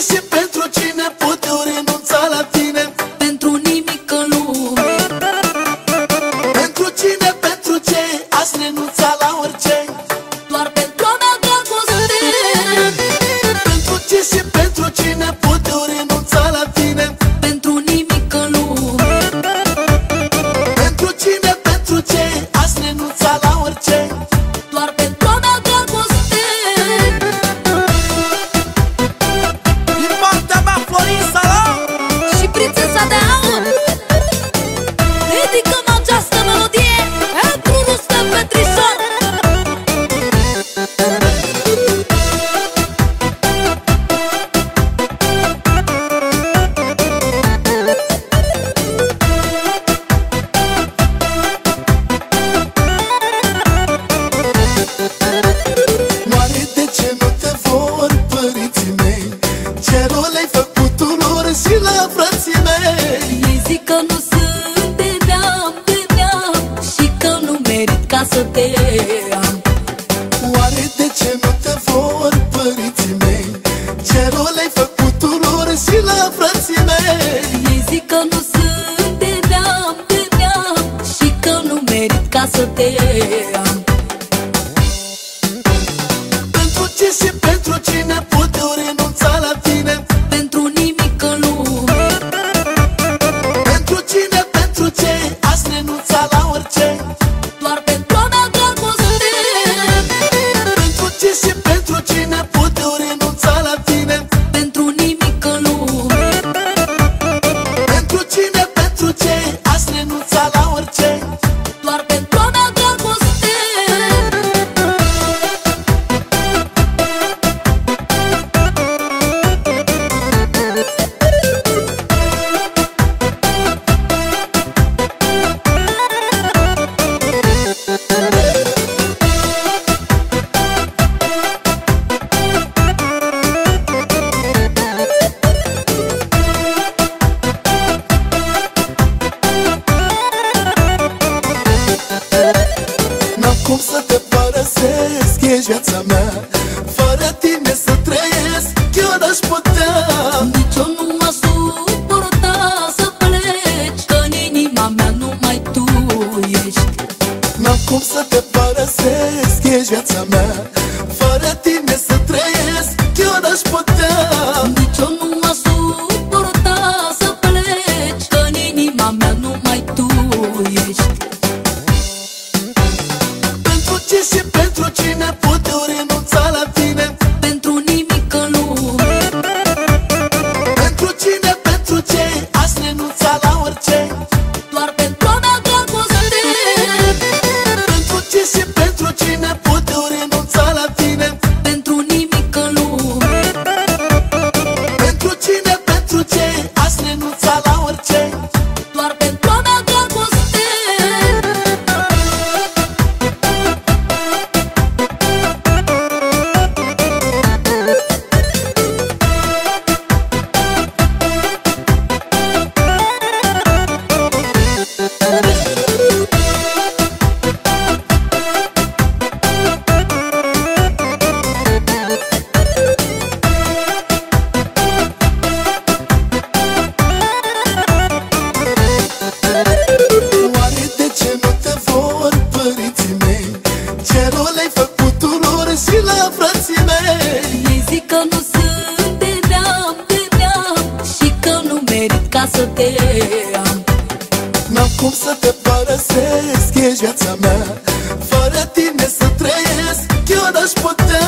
ce te am Oare de ce nu te vor părinții mei? Ce rol ai făcut tu lor și la frații mei? Ei zic că nu sunt de neam, de neam Și că nu merit ca să te am cum să te părăsesc, ești viața mea Fără tine să trăiesc, eu n-aș putea. Nici eu nu mă suporta să pleci Că în inima mea numai tu ești. N-am cum să te părăsesc, ești viața mea Fără tine să trăiesc, eu n-aș putea Ce rol ai făcut tu lor și la frații mei? Ei zic că nu sunt de neam, de neam Și că nu merit ca să te am. N-am cum să te părăsesc, ești viața mea. Fără tine să trăiesc, eu n-aș putea